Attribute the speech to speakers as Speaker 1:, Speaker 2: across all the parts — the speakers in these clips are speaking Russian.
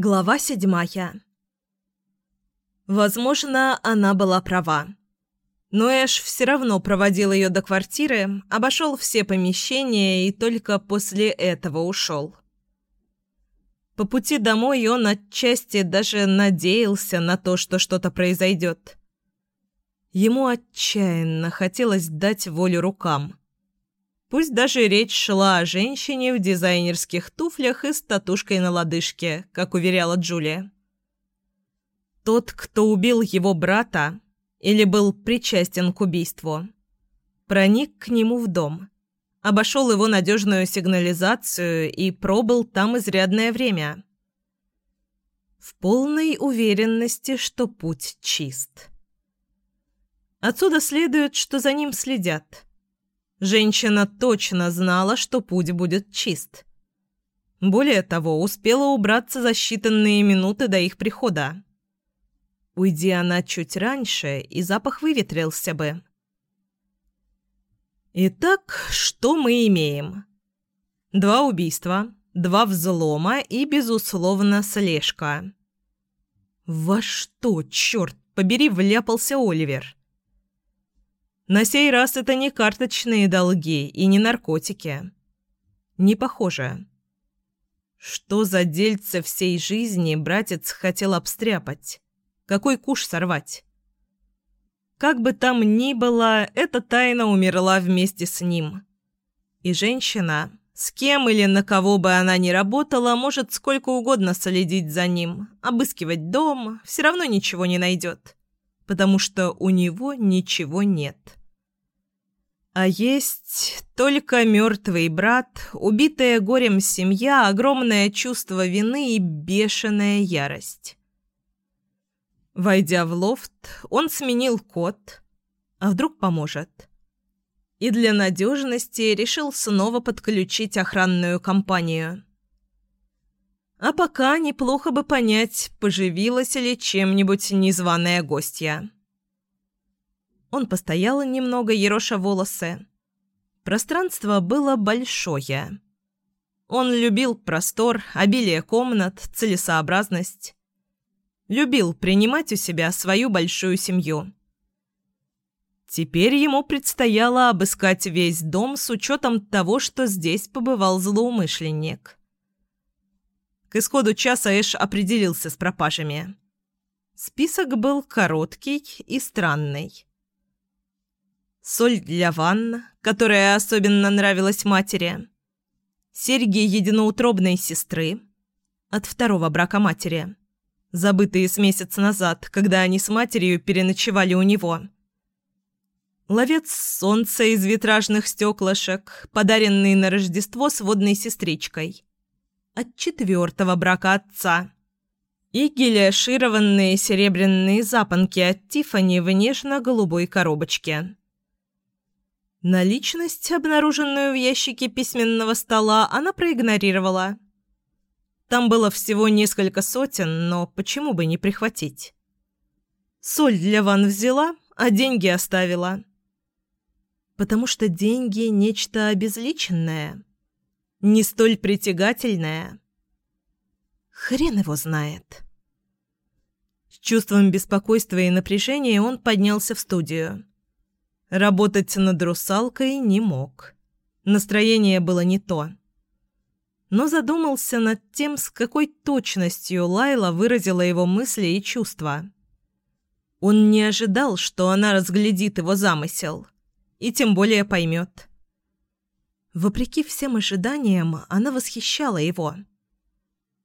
Speaker 1: Глава седьмая. Возможно, она была права. Но Эш все равно проводил ее до квартиры, обошел все помещения и только после этого ушел. По пути домой он отчасти даже надеялся на то, что что-то произойдет. Ему отчаянно хотелось дать волю рукам. Пусть даже речь шла о женщине в дизайнерских туфлях и с татушкой на лодыжке, как уверяла Джулия. Тот, кто убил его брата или был причастен к убийству, проник к нему в дом, обошел его надежную сигнализацию и пробыл там изрядное время. В полной уверенности, что путь чист. Отсюда следует, что за ним следят – Женщина точно знала, что путь будет чист. Более того, успела убраться за считанные минуты до их прихода. Уйди она чуть раньше, и запах выветрился бы. Итак, что мы имеем? Два убийства, два взлома и, безусловно, слежка. Во что, черт побери, вляпался Оливер? На сей раз это не карточные долги и не наркотики. Не похоже. Что за дельце всей жизни братец хотел обстряпать? Какой куш сорвать? Как бы там ни было, эта тайна умерла вместе с ним. И женщина, с кем или на кого бы она ни работала, может сколько угодно следить за ним, обыскивать дом, все равно ничего не найдет, потому что у него ничего нет. А есть только мертвый брат, убитая горем семья, огромное чувство вины и бешеная ярость. Войдя в лофт, он сменил код. А вдруг поможет? И для надежности решил снова подключить охранную компанию. А пока неплохо бы понять, поживилась ли чем-нибудь незваная гостья. Он постоял немного, ероша волосы. Пространство было большое. Он любил простор, обилие комнат, целесообразность. Любил принимать у себя свою большую семью. Теперь ему предстояло обыскать весь дом с учетом того, что здесь побывал злоумышленник. К исходу часа Эш определился с пропажами. Список был короткий и странный соль для ванн, которая особенно нравилась матери, серьги единоутробной сестры от второго брака матери, забытые с месяца назад, когда они с матерью переночевали у него. Ловец солнца из витражных стеклышек, подаренный на Рождество сводной сестричкой. От четвертого брака отца. И гелиошированные серебряные запонки от Тифани в нежно-голубой коробочке. Наличность, обнаруженную в ящике письменного стола, она проигнорировала. Там было всего несколько сотен, но почему бы не прихватить? Соль для ванн взяла, а деньги оставила. Потому что деньги – нечто обезличенное, не столь притягательное. Хрен его знает. С чувством беспокойства и напряжения он поднялся в студию. Работать над русалкой не мог. Настроение было не то. Но задумался над тем, с какой точностью Лайла выразила его мысли и чувства. Он не ожидал, что она разглядит его замысел, и тем более поймет. Вопреки всем ожиданиям, она восхищала его.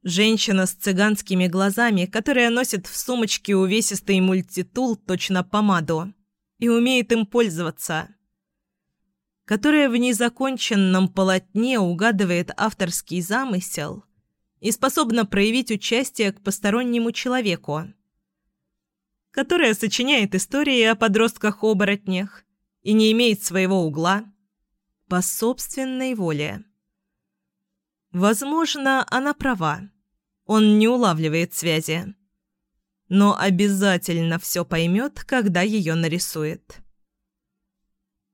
Speaker 1: Женщина с цыганскими глазами, которая носит в сумочке увесистый мультитул точно помаду и умеет им пользоваться, которая в незаконченном полотне угадывает авторский замысел и способна проявить участие к постороннему человеку, которая сочиняет истории о подростках-оборотнях и не имеет своего угла по собственной воле. Возможно, она права. Он не улавливает связи но обязательно все поймет, когда ее нарисует.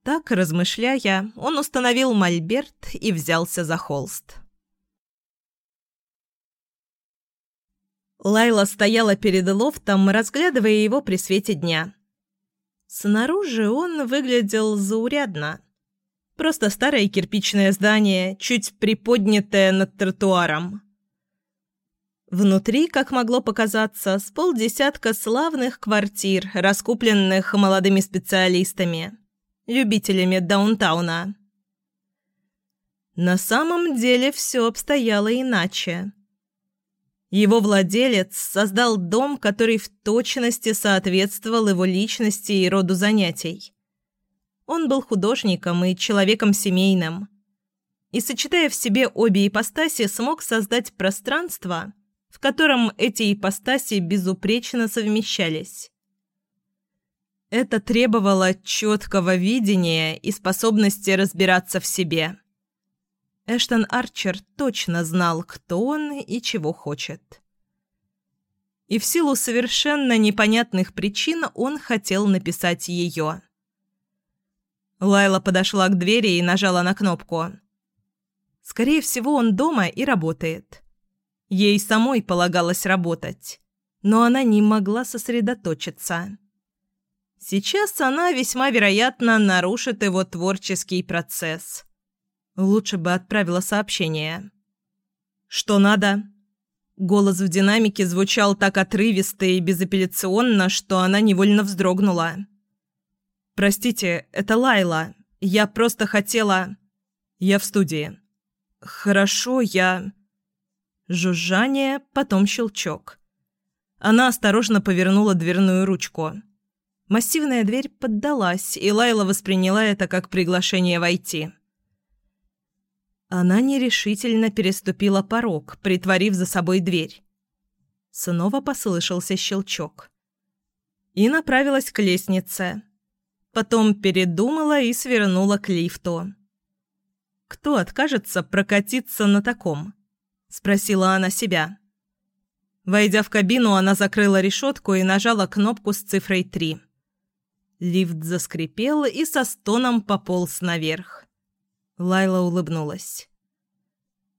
Speaker 1: Так, размышляя, он установил мольберт и взялся за холст. Лайла стояла перед лофтом, разглядывая его при свете дня. Снаружи он выглядел заурядно. Просто старое кирпичное здание, чуть приподнятое над тротуаром. Внутри, как могло показаться, с полдесятка славных квартир, раскупленных молодыми специалистами, любителями даунтауна. На самом деле все обстояло иначе. Его владелец создал дом, который в точности соответствовал его личности и роду занятий. Он был художником и человеком семейным. И, сочетая в себе обе ипостаси, смог создать пространство, в котором эти ипостаси безупречно совмещались. Это требовало четкого видения и способности разбираться в себе. Эштон Арчер точно знал, кто он и чего хочет. И в силу совершенно непонятных причин он хотел написать ее. Лайла подошла к двери и нажала на кнопку. Скорее всего, он дома и работает. Ей самой полагалось работать, но она не могла сосредоточиться. Сейчас она весьма вероятно нарушит его творческий процесс – Лучше бы отправила сообщение. «Что надо?» Голос в динамике звучал так отрывисто и безапелляционно, что она невольно вздрогнула. «Простите, это Лайла. Я просто хотела...» «Я в студии». «Хорошо, я...» Жужжание, потом щелчок. Она осторожно повернула дверную ручку. Массивная дверь поддалась, и Лайла восприняла это как приглашение войти. Она нерешительно переступила порог, притворив за собой дверь. Снова послышался щелчок. И направилась к лестнице. Потом передумала и свернула к лифту. «Кто откажется прокатиться на таком?» – спросила она себя. Войдя в кабину, она закрыла решетку и нажала кнопку с цифрой 3. Лифт заскрипел и со стоном пополз наверх. Лайла улыбнулась.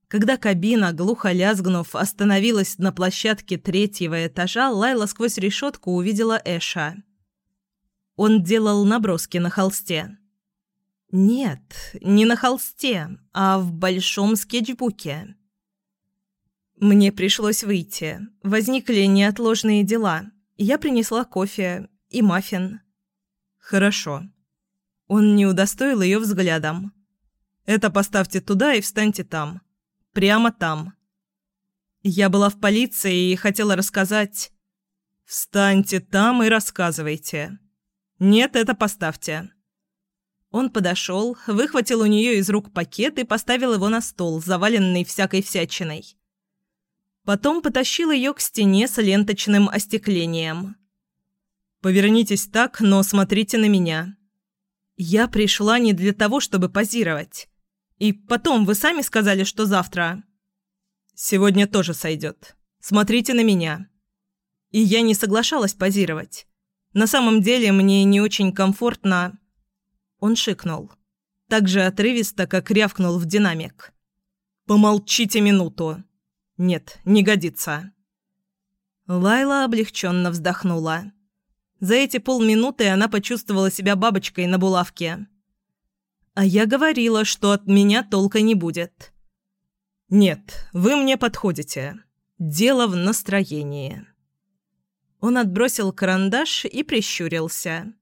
Speaker 1: Когда кабина, глухо лязгнув, остановилась на площадке третьего этажа, Лайла сквозь решетку увидела Эша. Он делал наброски на холсте. Нет, не на холсте, а в большом скетчбуке. Мне пришлось выйти. Возникли неотложные дела. Я принесла кофе и маффин. Хорошо. Он не удостоил ее взглядом. Это поставьте туда и встаньте там. Прямо там. Я была в полиции и хотела рассказать... «Встаньте там и рассказывайте. Нет, это поставьте». Он подошел, выхватил у нее из рук пакет и поставил его на стол, заваленный всякой всячиной. Потом потащил ее к стене с ленточным остеклением. «Повернитесь так, но смотрите на меня. Я пришла не для того, чтобы позировать. И потом, вы сами сказали, что завтра...» «Сегодня тоже сойдет. Смотрите на меня». И я не соглашалась позировать. На самом деле мне не очень комфортно... Он шикнул. Так же отрывисто, как рявкнул в динамик. «Помолчите минуту». «Нет, не годится». Лайла облегченно вздохнула. За эти полминуты она почувствовала себя бабочкой на булавке. А я говорила, что от меня толка не будет. Нет, вы мне подходите. Дело в настроении. Он отбросил карандаш и прищурился.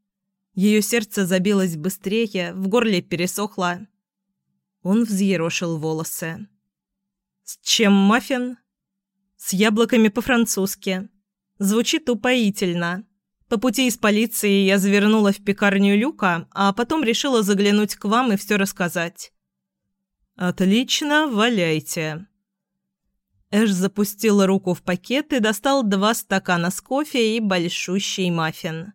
Speaker 1: Ее сердце забилось быстрее, в горле пересохло. Он взъерошил волосы. «С чем маффин?» «С яблоками по-французски. Звучит упоительно. По пути из полиции я завернула в пекарню Люка, а потом решила заглянуть к вам и все рассказать». «Отлично, валяйте». Эш запустил руку в пакет и достал два стакана с кофе и большущий маффин.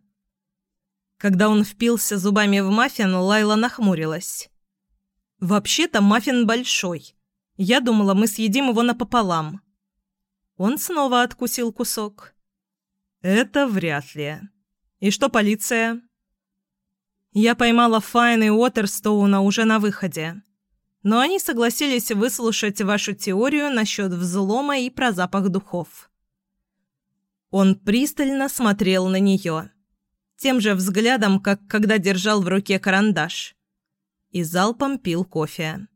Speaker 1: Когда он впился зубами в маффин, Лайла нахмурилась. «Вообще-то маффин большой. Я думала, мы съедим его напополам». Он снова откусил кусок. «Это вряд ли. И что полиция?» «Я поймала Файн и Уотерстоуна уже на выходе. Но они согласились выслушать вашу теорию насчет взлома и про запах духов». Он пристально смотрел на нее. Тем же взглядом, как когда держал в руке карандаш. И залпом пил кофе.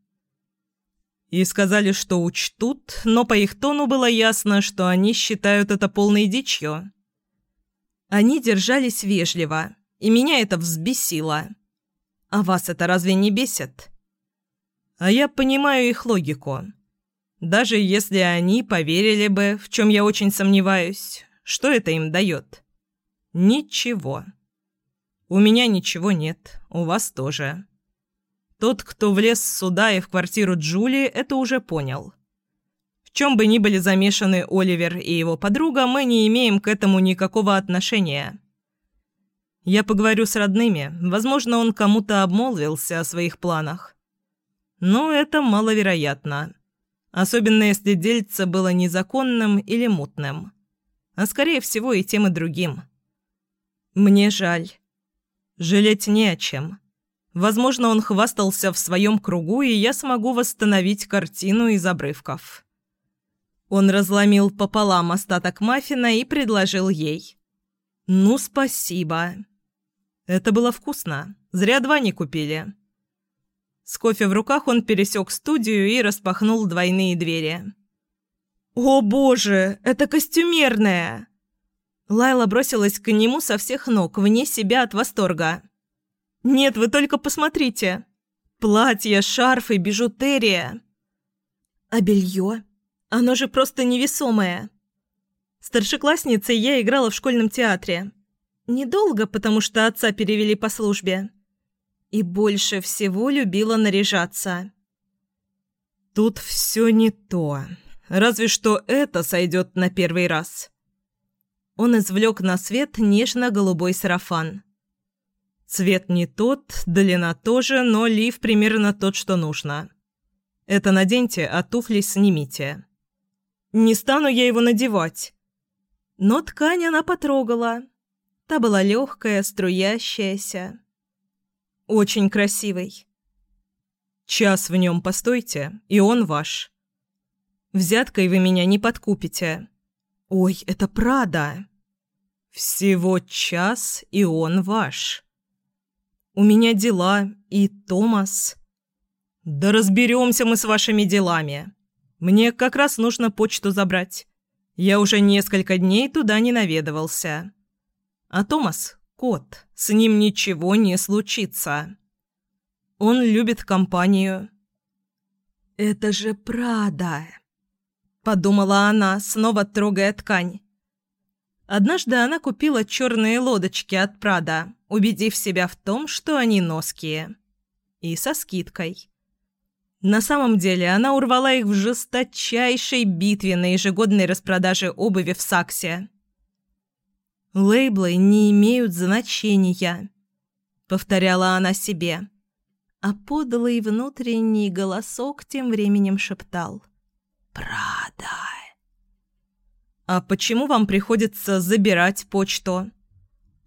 Speaker 1: И сказали, что учтут, но по их тону было ясно, что они считают это полной дичью. Они держались вежливо, и меня это взбесило. А вас это разве не бесит? А я понимаю их логику. Даже если они поверили бы, в чем я очень сомневаюсь, что это им дает? Ничего. У меня ничего нет, у вас тоже. Тот, кто влез сюда и в квартиру Джулии, это уже понял. В чем бы ни были замешаны Оливер и его подруга, мы не имеем к этому никакого отношения. Я поговорю с родными, возможно, он кому-то обмолвился о своих планах. Но это маловероятно. Особенно если дельце было незаконным или мутным. А скорее всего и тем и другим. Мне жаль. Жалеть не о чем. Возможно, он хвастался в своем кругу, и я смогу восстановить картину из обрывков. Он разломил пополам остаток маффина и предложил ей. «Ну, спасибо». Это было вкусно. Зря два не купили. С кофе в руках он пересек студию и распахнул двойные двери. «О боже, это костюмерная!» Лайла бросилась к нему со всех ног, вне себя от восторга. «Нет, вы только посмотрите! Платье, шарфы, бижутерия!» «А белье? Оно же просто невесомое!» Старшеклассницей я играла в школьном театре. Недолго, потому что отца перевели по службе. И больше всего любила наряжаться. Тут все не то. Разве что это сойдет на первый раз. Он извлек на свет нежно-голубой сарафан. Цвет не тот, длина тоже, но лиф примерно тот, что нужно. Это наденьте, а туфли снимите. Не стану я его надевать. Но ткань она потрогала. Та была легкая, струящаяся. Очень красивый. Час в нем постойте, и он ваш. Взяткой вы меня не подкупите. Ой, это Прада. Всего час, и он ваш. У меня дела, и Томас... Да разберемся мы с вашими делами. Мне как раз нужно почту забрать. Я уже несколько дней туда не наведывался. А Томас — кот, с ним ничего не случится. Он любит компанию. «Это же Прада!» — подумала она, снова трогая ткань. Однажды она купила черные лодочки от Прада, убедив себя в том, что они ноские. И со скидкой. На самом деле она урвала их в жесточайшей битве на ежегодной распродаже обуви в Саксе. «Лейблы не имеют значения», — повторяла она себе. А подлый внутренний голосок тем временем шептал. «Прада». «А почему вам приходится забирать почту?»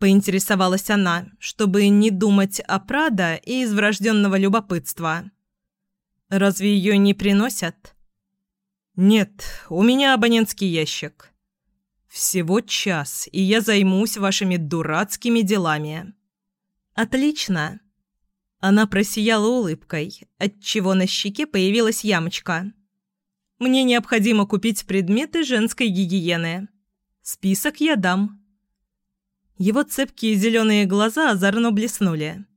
Speaker 1: Поинтересовалась она, чтобы не думать о Прада и из врожденного любопытства. «Разве ее не приносят?» «Нет, у меня абонентский ящик. Всего час, и я займусь вашими дурацкими делами». «Отлично!» Она просияла улыбкой, отчего на щеке появилась ямочка. Мне необходимо купить предметы женской гигиены. Список я дам». Его цепкие зеленые глаза озорно блеснули.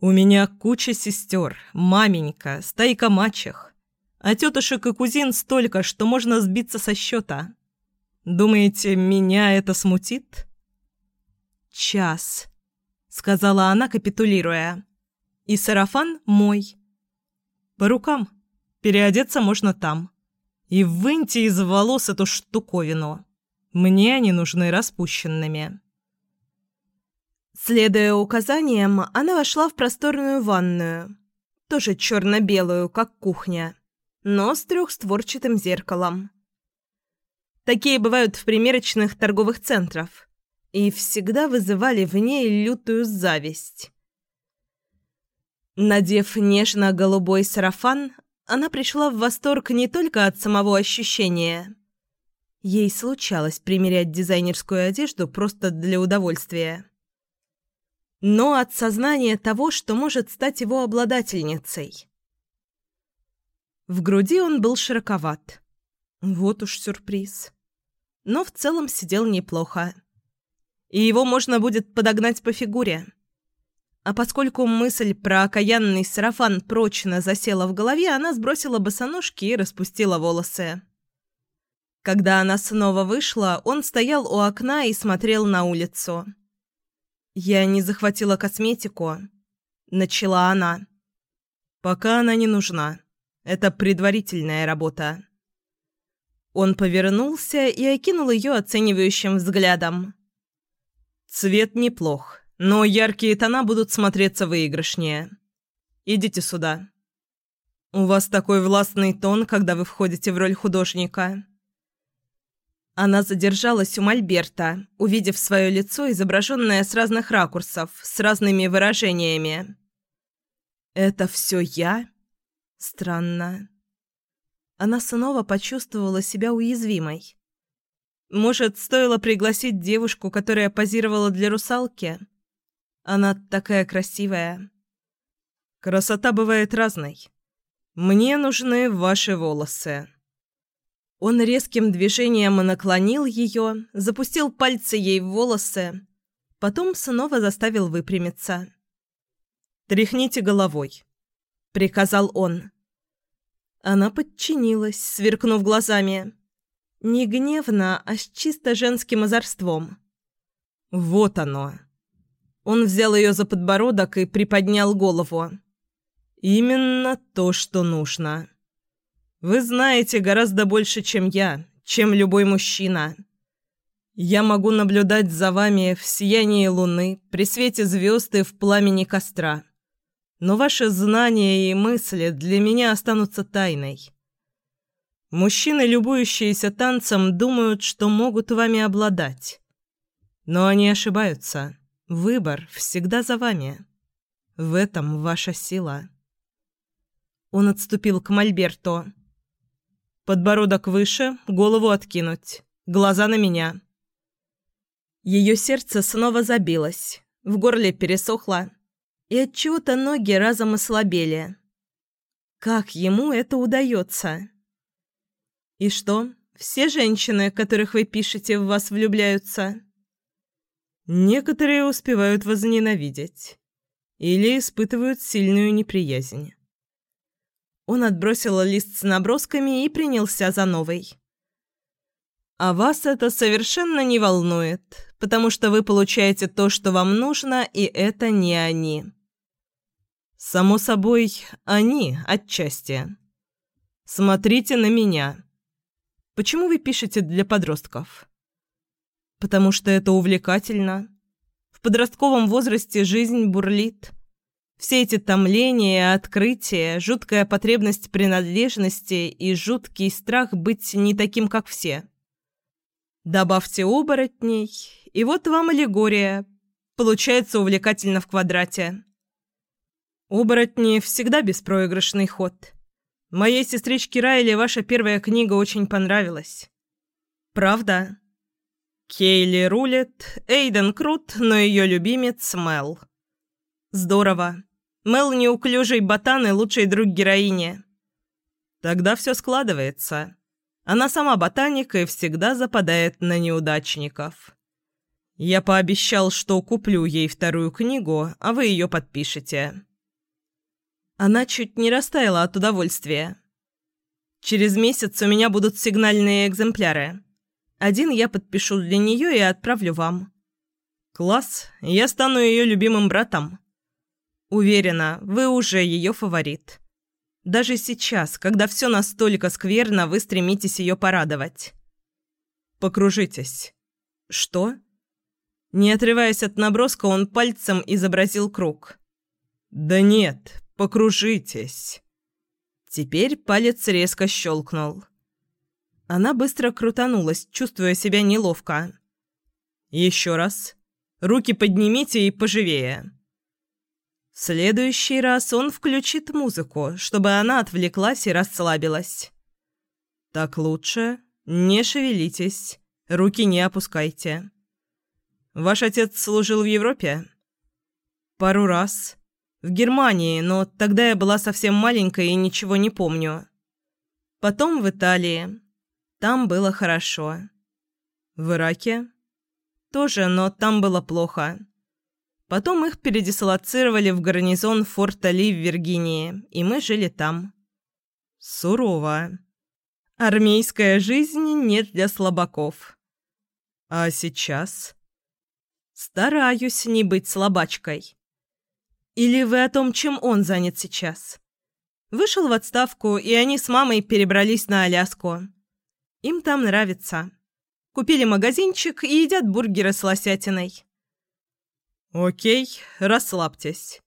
Speaker 1: «У меня куча сестер, маменька, стайка мачех. А тетушек и кузин столько, что можно сбиться со счета. Думаете, меня это смутит?» «Час», — сказала она, капитулируя. «И сарафан мой». «По рукам. Переодеться можно там». И выньте из волос эту штуковину. Мне они нужны распущенными». Следуя указаниям, она вошла в просторную ванную, тоже черно-белую, как кухня, но с трехстворчатым зеркалом. Такие бывают в примерочных торговых центрах и всегда вызывали в ней лютую зависть. Надев нежно-голубой сарафан, она пришла в восторг не только от самого ощущения. Ей случалось примерять дизайнерскую одежду просто для удовольствия. Но от сознания того, что может стать его обладательницей. В груди он был широковат. Вот уж сюрприз. Но в целом сидел неплохо. И его можно будет подогнать по фигуре. А поскольку мысль про окаянный сарафан прочно засела в голове, она сбросила босоножки и распустила волосы. Когда она снова вышла, он стоял у окна и смотрел на улицу. «Я не захватила косметику», — начала она. «Пока она не нужна. Это предварительная работа». Он повернулся и окинул ее оценивающим взглядом. «Цвет неплох, но яркие тона будут смотреться выигрышнее. Идите сюда». «У вас такой властный тон, когда вы входите в роль художника». Она задержалась у Мольберта, увидев свое лицо, изображенное с разных ракурсов, с разными выражениями. «Это все я? Странно». Она снова почувствовала себя уязвимой. Может, стоило пригласить девушку, которая позировала для русалки? Она такая красивая. Красота бывает разной. Мне нужны ваши волосы. Он резким движением наклонил ее, запустил пальцы ей в волосы, потом снова заставил выпрямиться. «Тряхните головой», — приказал он. Она подчинилась, сверкнув глазами. Не гневно, а с чисто женским озорством. «Вот оно». Он взял ее за подбородок и приподнял голову. «Именно то, что нужно». Вы знаете гораздо больше, чем я, чем любой мужчина. Я могу наблюдать за вами в сиянии луны, при свете звезд и в пламени костра. Но ваши знания и мысли для меня останутся тайной. Мужчины, любующиеся танцем, думают, что могут вами обладать. Но они ошибаются. Выбор всегда за вами. В этом ваша сила. Он отступил к Мольберту. Подбородок выше, голову откинуть. Глаза на меня. Ее сердце снова забилось, в горле пересохло, и от чего-то ноги разом ослабели. Как ему это удается? И что, все женщины, которых вы пишете, в вас влюбляются? Некоторые успевают возненавидеть или испытывают сильную неприязнь. Он отбросил лист с набросками и принялся за новый. «А вас это совершенно не волнует, потому что вы получаете то, что вам нужно, и это не они». «Само собой, они отчасти. Смотрите на меня. Почему вы пишете для подростков?» «Потому что это увлекательно. В подростковом возрасте жизнь бурлит». Все эти томления, открытия, жуткая потребность принадлежности и жуткий страх быть не таким, как все. Добавьте оборотней, и вот вам аллегория. Получается увлекательно в квадрате. Оборотни всегда беспроигрышный ход. Моей сестричке Райли ваша первая книга очень понравилась. Правда? Кейли рулит, Эйден крут, но ее любимец Мел. Здорово. Мел неуклюжий ботан и лучший друг героини. Тогда все складывается. Она сама ботаник и всегда западает на неудачников. Я пообещал, что куплю ей вторую книгу, а вы ее подпишете. Она чуть не растаяла от удовольствия. Через месяц у меня будут сигнальные экземпляры. Один я подпишу для нее и отправлю вам. Класс, я стану ее любимым братом. Уверена, вы уже ее фаворит. Даже сейчас, когда все настолько скверно, вы стремитесь ее порадовать. Покружитесь. Что? Не отрываясь от наброска, он пальцем изобразил круг. Да нет, покружитесь. Теперь палец резко щелкнул. Она быстро крутанулась, чувствуя себя неловко. Еще раз. Руки поднимите и поживее. В следующий раз он включит музыку, чтобы она отвлеклась и расслабилась. «Так лучше? Не шевелитесь, руки не опускайте. Ваш отец служил в Европе? Пару раз. В Германии, но тогда я была совсем маленькая и ничего не помню. Потом в Италии. Там было хорошо. В Ираке? Тоже, но там было плохо. Потом их передислоцировали в гарнизон форта Ли в Виргинии, и мы жили там. Сурово. Армейская жизнь нет для слабаков. А сейчас? Стараюсь не быть слабачкой. Или вы о том, чем он занят сейчас? Вышел в отставку, и они с мамой перебрались на Аляску. Им там нравится. Купили магазинчик и едят бургеры с лосятиной. «Окей, расслабьтесь.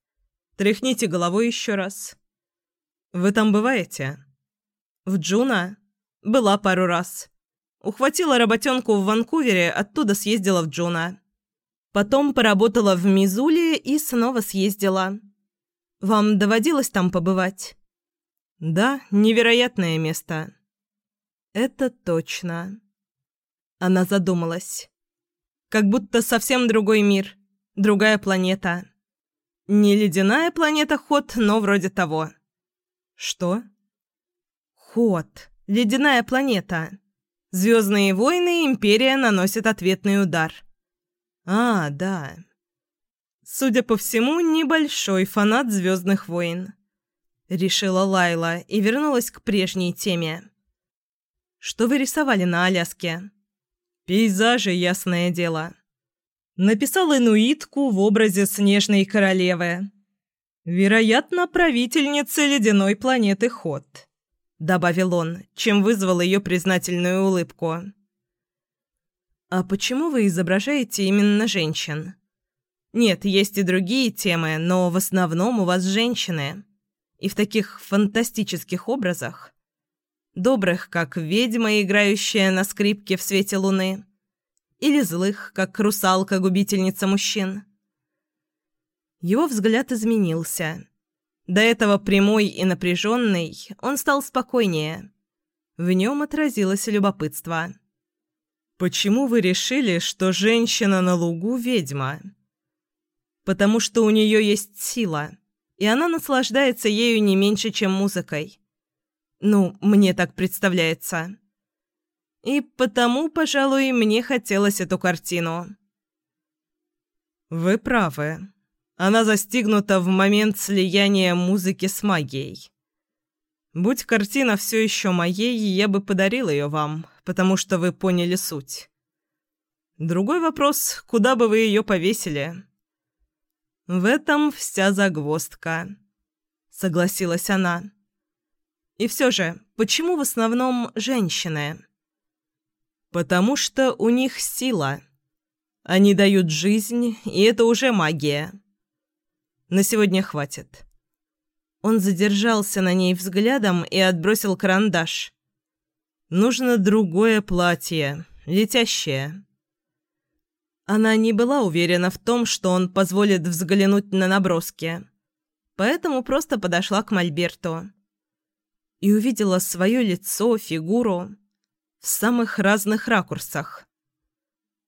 Speaker 1: Тряхните головой еще раз. Вы там бываете?» «В Джуно?» «Была пару раз. Ухватила работенку в Ванкувере, оттуда съездила в Джуно. Потом поработала в Мизуле и снова съездила. Вам доводилось там побывать?» «Да, невероятное место». «Это точно». Она задумалась. «Как будто совсем другой мир, другая планета. Не ледяная планета Хот, но вроде того». «Что?» «Ход. Ледяная планета. Звездные войны Империя наносит ответный удар». «А, да». Судя по всему, небольшой фанат «Звездных войн». Решила Лайла и вернулась к прежней теме. «Что вы рисовали на Аляске?» «Пейзажи, ясное дело». Написал инуитку в образе снежной королевы. «Вероятно, правительницы ледяной планеты Ход», — добавил он, чем вызвал ее признательную улыбку. «А почему вы изображаете именно женщин?» «Нет, есть и другие темы, но в основном у вас женщины. И в таких фантастических образах. Добрых, как ведьма, играющая на скрипке в свете луны. Или злых, как русалка-губительница мужчин». Его взгляд изменился. До этого прямой и напряженный, он стал спокойнее. В нем отразилось любопытство. «Почему вы решили, что женщина на лугу – ведьма?» «Потому что у нее есть сила, и она наслаждается ею не меньше, чем музыкой. Ну, мне так представляется. И потому, пожалуй, мне хотелось эту картину». «Вы правы», она застигнута в момент слияния музыки с магией. Будь картина все еще моей, я бы подарил ее вам, потому что вы поняли суть. Другой вопрос, куда бы вы ее повесили? В этом вся загвоздка, согласилась она. И все же, почему в основном женщины? Потому что у них сила. Они дают жизнь, и это уже магия. На сегодня хватит». Он задержался на ней взглядом и отбросил карандаш. «Нужно другое платье, летящее». Она не была уверена в том, что он позволит взглянуть на наброски, поэтому просто подошла к Мольберту и увидела свое лицо, фигуру в самых разных ракурсах.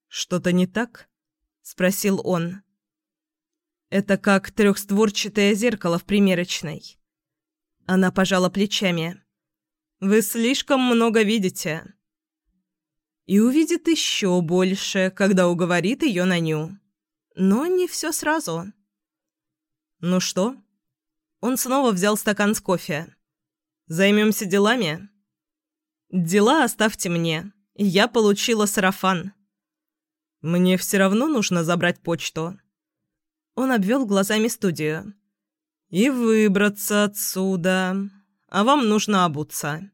Speaker 1: «Что-то не так?» — спросил он. Это как трехстворчатое зеркало в примерочной. Она пожала плечами. «Вы слишком много видите». И увидит еще больше, когда уговорит ее на ню. Но не все сразу. «Ну что?» Он снова взял стакан с кофе. «Займемся делами?» «Дела оставьте мне. Я получила сарафан». «Мне все равно нужно забрать почту». Он обвел глазами студию. «И выбраться отсюда. А вам нужно обуться».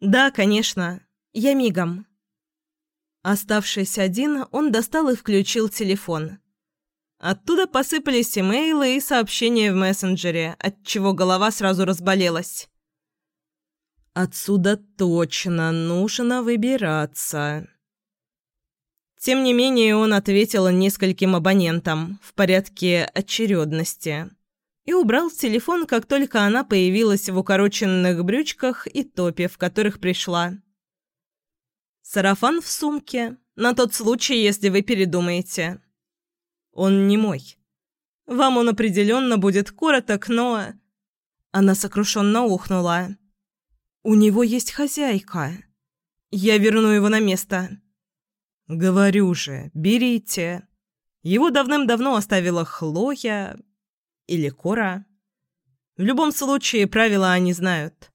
Speaker 1: «Да, конечно. Я мигом». Оставшись один, он достал и включил телефон. Оттуда посыпались имейлы и сообщения в мессенджере, отчего голова сразу разболелась. «Отсюда точно нужно выбираться». Тем не менее, он ответил нескольким абонентам в порядке очередности и убрал телефон, как только она появилась в укороченных брючках и топе, в которых пришла. Сарафан в сумке, на тот случай, если вы передумаете. Он не мой. Вам он определенно будет короток, но...» Она сокрушенно ухнула. «У него есть хозяйка. Я верну его на место». «Говорю же, берите. Его давным-давно оставила Хлоя или Кора. В любом случае, правила они знают».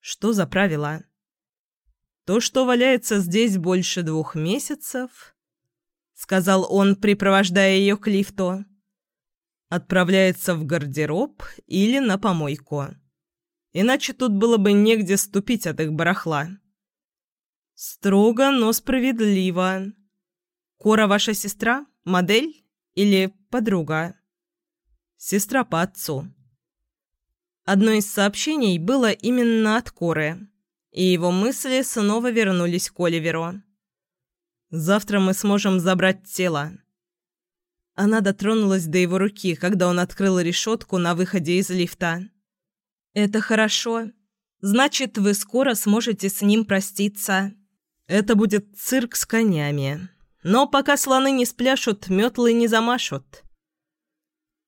Speaker 1: «Что за правила?» «То, что валяется здесь больше двух месяцев», — сказал он, припровождая ее к лифту, — «отправляется в гардероб или на помойку. Иначе тут было бы негде ступить от их барахла». «Строго, но справедливо. Кора ваша сестра? Модель? Или подруга?» «Сестра по отцу». Одно из сообщений было именно от Коры, и его мысли снова вернулись к Оливеру. «Завтра мы сможем забрать тело». Она дотронулась до его руки, когда он открыл решетку на выходе из лифта. «Это хорошо. Значит, вы скоро сможете с ним проститься». Это будет цирк с конями. Но пока слоны не спляшут, метлы не замашут.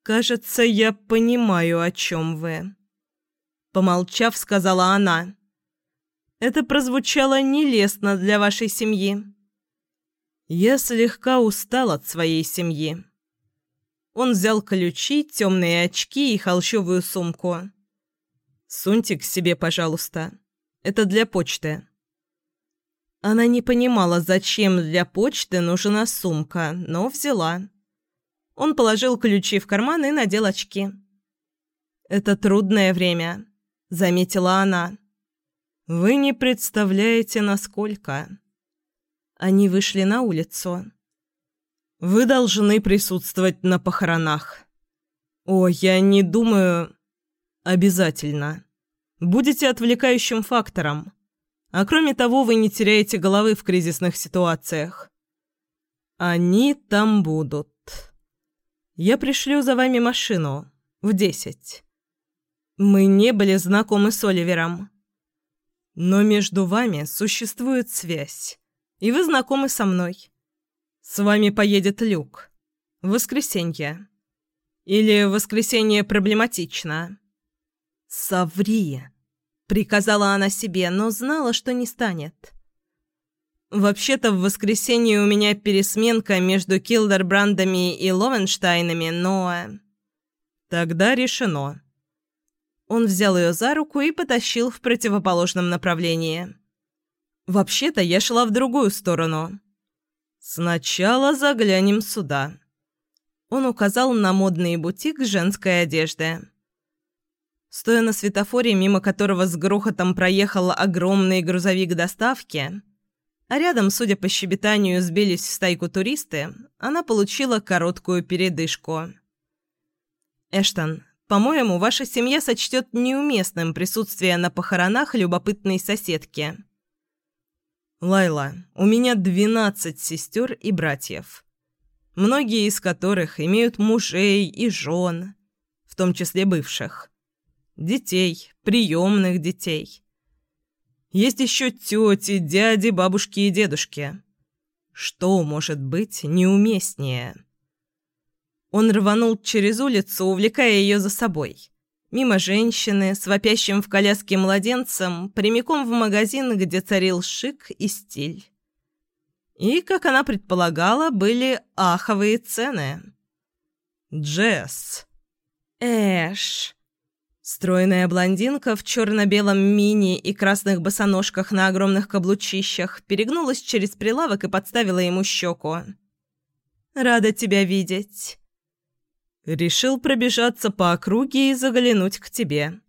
Speaker 1: «Кажется, я понимаю, о чем вы», — помолчав, сказала она. «Это прозвучало нелестно для вашей семьи». «Я слегка устал от своей семьи». Он взял ключи, темные очки и холщовую сумку. «Суньте к себе, пожалуйста. Это для почты». Она не понимала, зачем для почты нужна сумка, но взяла. Он положил ключи в карман и надел очки. «Это трудное время», — заметила она. «Вы не представляете, насколько...» Они вышли на улицу. «Вы должны присутствовать на похоронах». «О, я не думаю...» «Обязательно. Будете отвлекающим фактором. А кроме того, вы не теряете головы в кризисных ситуациях. Они там будут. Я пришлю за вами машину. В десять. Мы не были знакомы с Оливером. Но между вами существует связь. И вы знакомы со мной. С вами поедет Люк. Воскресенье. Или воскресенье проблематично. Соври приказала она себе, но знала, что не станет. Вообще-то в воскресенье у меня пересменка между Килдербрандами и Ловенштайнами, но... Тогда решено. Он взял ее за руку и потащил в противоположном направлении. Вообще-то я шла в другую сторону. Сначала заглянем сюда. Он указал на модный бутик женской одежды. Стоя на светофоре, мимо которого с грохотом проехал огромный грузовик доставки, а рядом, судя по щебетанию, сбились в стайку туристы, она получила короткую передышку. «Эштон, по-моему, ваша семья сочтет неуместным присутствие на похоронах любопытной соседки». «Лайла, у меня двенадцать сестер и братьев, многие из которых имеют мужей и жен, в том числе бывших детей, приемных детей. Есть еще тети, дяди, бабушки и дедушки. Что может быть неуместнее? Он рванул через улицу, увлекая ее за собой. Мимо женщины, с вопящим в коляске младенцем, прямиком в магазин, где царил шик и стиль. И, как она предполагала, были аховые цены. «Джесс!» «Эш!» Стройная блондинка в черно-белом мини и красных босоножках на огромных каблучищах перегнулась через прилавок и подставила ему щеку. «Рада тебя видеть». «Решил пробежаться по округе и заглянуть к тебе.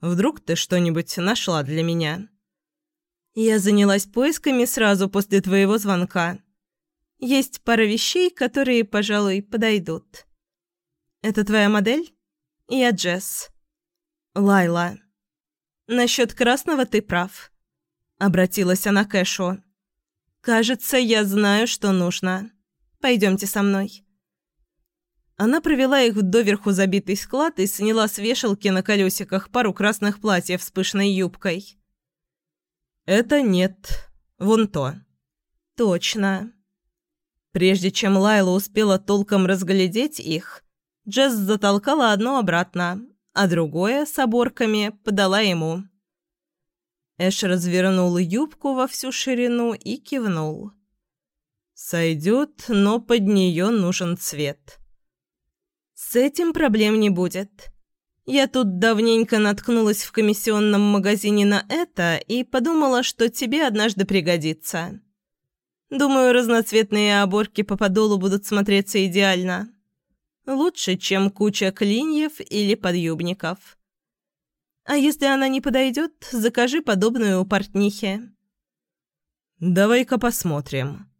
Speaker 1: Вдруг ты что-нибудь нашла для меня?» «Я занялась поисками сразу после твоего звонка. Есть пара вещей, которые, пожалуй, подойдут. Это твоя модель? Я Джесс». «Лайла, насчет красного ты прав», — обратилась она к Эшу. «Кажется, я знаю, что нужно. Пойдемте со мной». Она провела их в доверху забитый склад и сняла с вешалки на колесиках пару красных платьев с пышной юбкой. «Это нет. Вон то». «Точно». Прежде чем Лайла успела толком разглядеть их, Джесс затолкала одно обратно, а другое с оборками подала ему. Эш развернул юбку во всю ширину и кивнул. «Сойдет, но под нее нужен цвет». «С этим проблем не будет. Я тут давненько наткнулась в комиссионном магазине на это и подумала, что тебе однажды пригодится. Думаю, разноцветные оборки по подолу будут смотреться идеально. Лучше, чем куча клиньев или подъюбников». А если она не подойдет, закажи подобную у портнихи. Давай-ка посмотрим.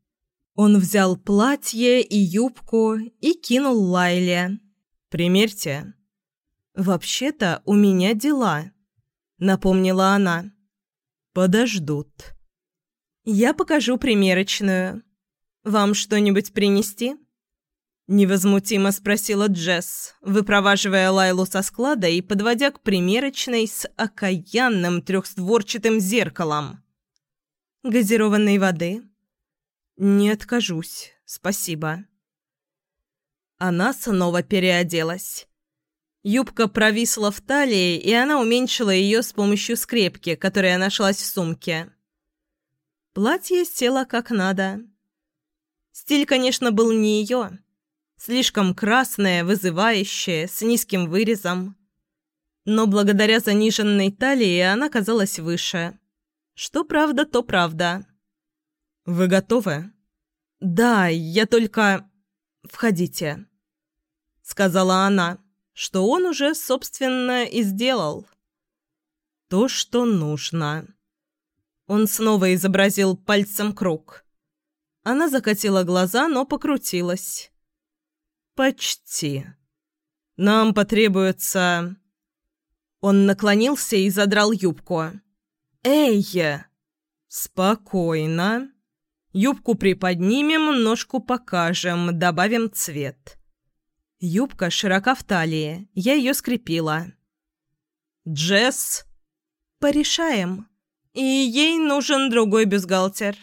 Speaker 1: Он взял платье и юбку и кинул Лайле. Примерьте. Вообще-то у меня дела, напомнила она. Подождут. Я покажу примерочную. Вам что-нибудь принести? Невозмутимо спросила Джесс, выпроваживая Лайлу со склада и подводя к примерочной с окаянным трехстворчатым зеркалом. «Газированной воды?» «Не откажусь, спасибо». Она снова переоделась. Юбка провисла в талии, и она уменьшила ее с помощью скрепки, которая нашлась в сумке. Платье село как надо. Стиль, конечно, был не ее Слишком красная, вызывающая, с низким вырезом. Но благодаря заниженной талии она казалась выше. Что правда, то правда. «Вы готовы?» «Да, я только...» «Входите», — сказала она, что он уже, собственно, и сделал. «То, что нужно». Он снова изобразил пальцем круг. Она закатила глаза, но покрутилась. «Почти. Нам потребуется...» Он наклонился и задрал юбку. «Эй!» «Спокойно. Юбку приподнимем, ножку покажем, добавим цвет». Юбка широка в талии, я ее скрепила. «Джесс?» «Порешаем. И ей нужен другой бюстгальтер.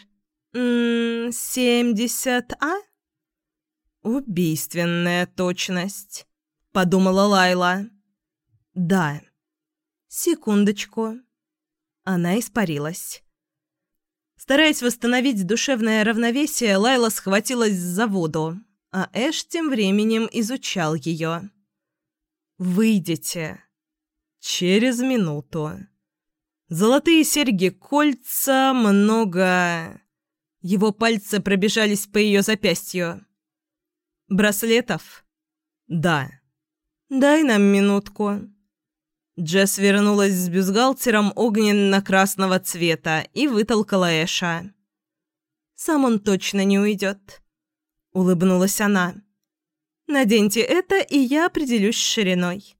Speaker 1: Семьдесят, а?» «Убийственная точность», — подумала Лайла. «Да». «Секундочку». Она испарилась. Стараясь восстановить душевное равновесие, Лайла схватилась за воду, а Эш тем временем изучал ее. «Выйдите». «Через минуту». Золотые серьги, кольца, много... Его пальцы пробежались по ее запястью. «Браслетов?» «Да». «Дай нам минутку». Джесс вернулась с бюстгальтером огненно-красного цвета и вытолкала Эша. «Сам он точно не уйдет», — улыбнулась она. «Наденьте это, и я определюсь с шириной».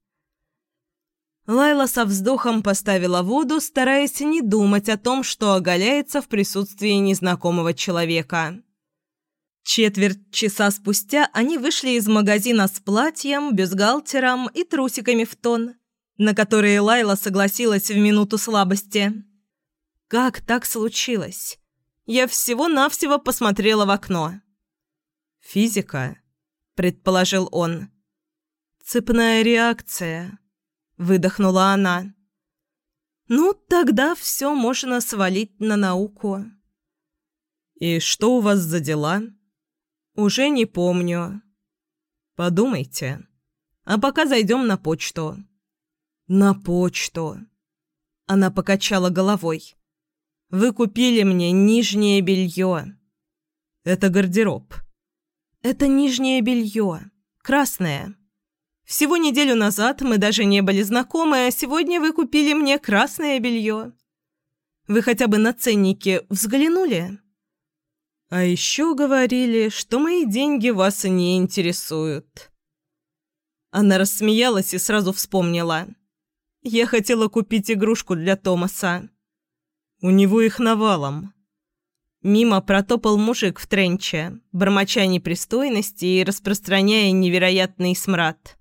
Speaker 1: Лайла со вздохом поставила воду, стараясь не думать о том, что оголяется в присутствии незнакомого человека. Четверть часа спустя они вышли из магазина с платьем, бюстгальтером и трусиками в тон, на которые Лайла согласилась в минуту слабости. «Как так случилось? Я всего-навсего посмотрела в окно». «Физика», — предположил он. «Цепная реакция», — выдохнула она. «Ну, тогда все можно свалить на науку». «И что у вас за дела?» «Уже не помню». «Подумайте. А пока зайдем на почту». «На почту». Она покачала головой. «Вы купили мне нижнее белье». «Это гардероб». «Это нижнее белье. Красное. Всего неделю назад мы даже не были знакомы, а сегодня вы купили мне красное белье. Вы хотя бы на ценники взглянули?» А еще говорили, что мои деньги вас не интересуют. Она рассмеялась и сразу вспомнила. Я хотела купить игрушку для Томаса. У него их навалом. Мимо протопал мужик в тренче, бормоча непристойности и распространяя невероятный смрад.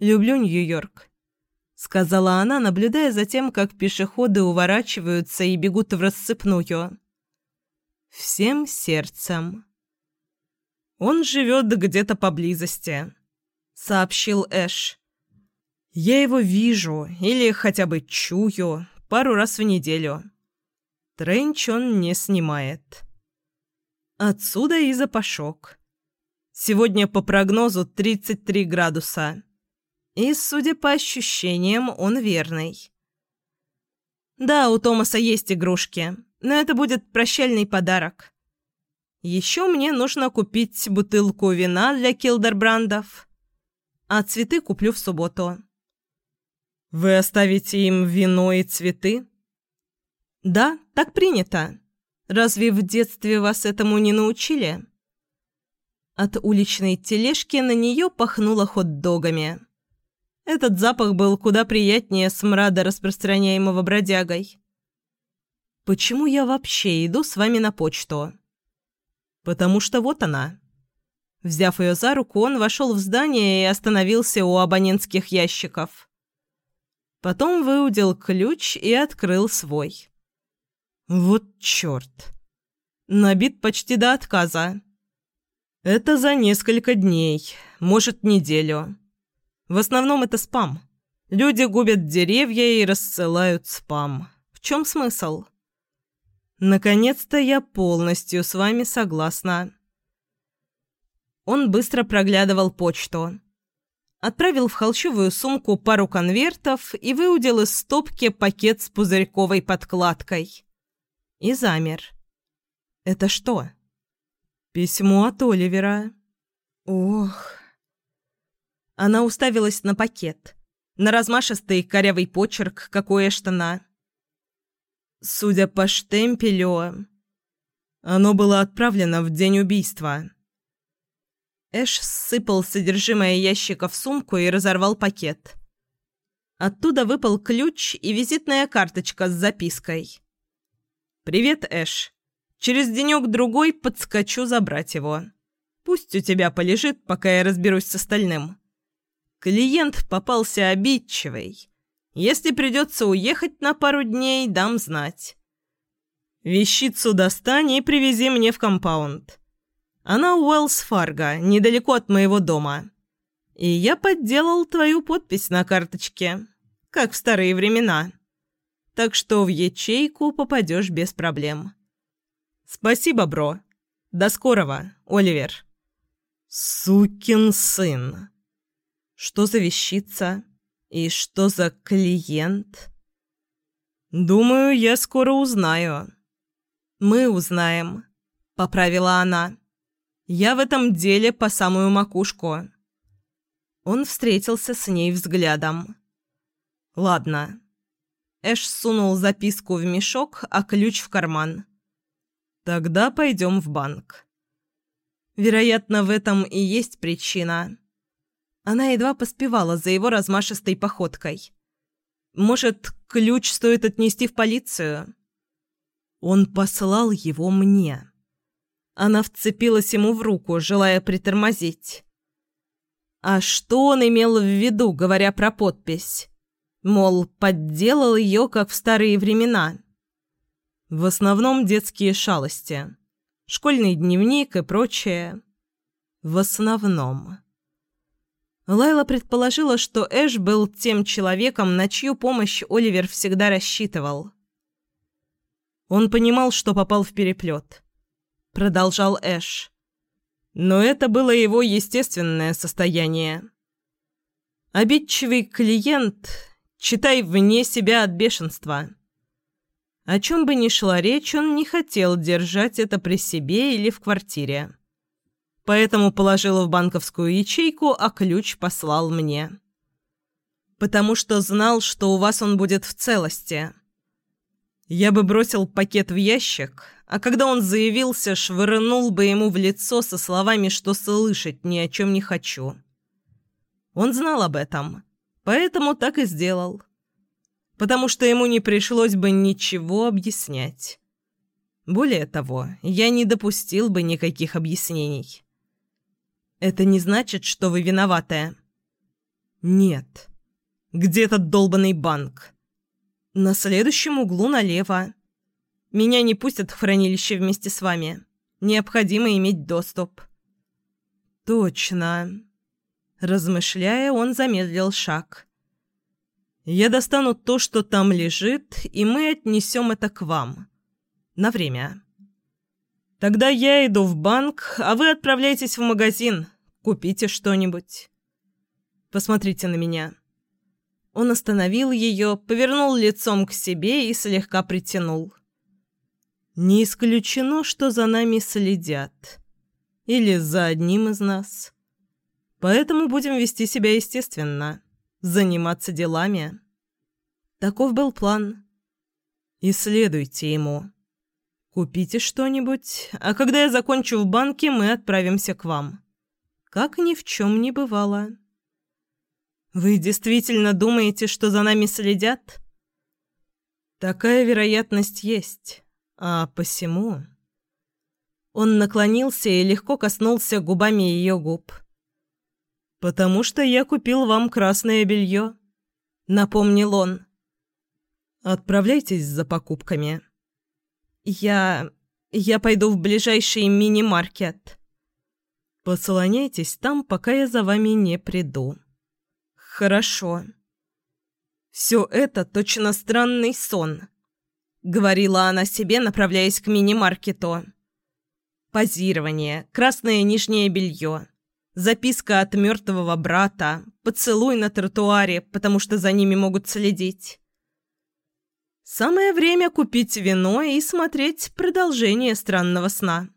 Speaker 1: «Люблю Нью-Йорк», — сказала она, наблюдая за тем, как пешеходы уворачиваются и бегут в рассыпную. Всем сердцем. «Он живет где-то поблизости», — сообщил Эш. «Я его вижу или хотя бы чую пару раз в неделю. Тренч он не снимает. Отсюда и запашок. Сегодня по прогнозу 33 градуса. И, судя по ощущениям, он верный. Да, у Томаса есть игрушки, но это будет прощальный подарок. Еще мне нужно купить бутылку вина для килдербрандов, а цветы куплю в субботу. Вы оставите им вино и цветы? Да, так принято. Разве в детстве вас этому не научили? От уличной тележки на нее пахнуло хот-догами. Этот запах был куда приятнее смрада, распространяемого бродягой. «Почему я вообще иду с вами на почту?» «Потому что вот она». Взяв ее за руку, он вошел в здание и остановился у абонентских ящиков. Потом выудил ключ и открыл свой. «Вот черт!» Набит почти до отказа. «Это за несколько дней, может, неделю». В основном это спам. Люди губят деревья и рассылают спам. В чем смысл? Наконец-то я полностью с вами согласна. Он быстро проглядывал почту. Отправил в холщовую сумку пару конвертов и выудил из стопки пакет с пузырьковой подкладкой. И замер. «Это что?» «Письмо от Оливера». «Ох...» Она уставилась на пакет, на размашистый корявый почерк, как у Эштона. Судя по штемпелю, оно было отправлено в день убийства. Эш сыпал содержимое ящика в сумку и разорвал пакет. Оттуда выпал ключ и визитная карточка с запиской. «Привет, Эш. Через денек-другой подскочу забрать его. Пусть у тебя полежит, пока я разберусь с остальным. Клиент попался обидчивый. Если придется уехать на пару дней, дам знать. Вещицу достань и привези мне в компаунд. Она у Уэллс Фарго, недалеко от моего дома. И я подделал твою подпись на карточке, как в старые времена. Так что в ячейку попадешь без проблем. Спасибо, бро. До скорого, Оливер. Сукин сын. Что за вещица? И что за клиент? Думаю, я скоро узнаю. Мы узнаем, поправила она. Я в этом деле по самую макушку. Он встретился с ней взглядом. Ладно. Эш сунул записку в мешок, а ключ в карман. Тогда пойдем в банк. Вероятно, в этом и есть причина. Она едва поспевала за его размашистой походкой. «Может, ключ стоит отнести в полицию?» Он послал его мне. Она вцепилась ему в руку, желая притормозить. А что он имел в виду, говоря про подпись? Мол, подделал ее, как в старые времена. В основном детские шалости. Школьный дневник и прочее. В основном. Лайла предположила, что Эш был тем человеком, на чью помощь Оливер всегда рассчитывал. Он понимал, что попал в переплет. Продолжал Эш. Но это было его естественное состояние. Обидчивый клиент, читай, вне себя от бешенства. О чем бы ни шла речь, он не хотел держать это при себе или в квартире поэтому положила в банковскую ячейку, а ключ послал мне. Потому что знал, что у вас он будет в целости. Я бы бросил пакет в ящик, а когда он заявился, швырнул бы ему в лицо со словами, что слышать ни о чем не хочу. Он знал об этом, поэтому так и сделал. Потому что ему не пришлось бы ничего объяснять. Более того, я не допустил бы никаких объяснений. Это не значит, что вы виноваты. Нет. Где этот долбанный банк? На следующем углу налево. Меня не пустят в хранилище вместе с вами. Необходимо иметь доступ». «Точно». Размышляя, он замедлил шаг. «Я достану то, что там лежит, и мы отнесем это к вам. На время. Тогда я иду в банк, а вы отправляйтесь в магазин. Купите что-нибудь. Посмотрите на меня». Он остановил ее, повернул лицом к себе и слегка притянул. «Не исключено, что за нами следят. Или за одним из нас. Поэтому будем вести себя естественно, заниматься делами». Таков был план. «Исследуйте ему. Купите что-нибудь, а когда я закончу в банке, мы отправимся к вам. Как ни в чем не бывало». «Вы действительно думаете, что за нами следят?» «Такая вероятность есть, а посему...» Он наклонился и легко коснулся губами ее губ. «Потому что я купил вам красное белье», — напомнил он. «Отправляйтесь за покупками». «Я... я пойду в ближайший мини-маркет». «Послоняйтесь там, пока я за вами не приду». «Хорошо». «Все это точно странный сон», — говорила она себе, направляясь к мини-маркету. Позирование, красное нижнее белье, записка от мертвого брата, поцелуй на тротуаре, потому что за ними могут следить. Самое время купить вино и смотреть продолжение странного сна.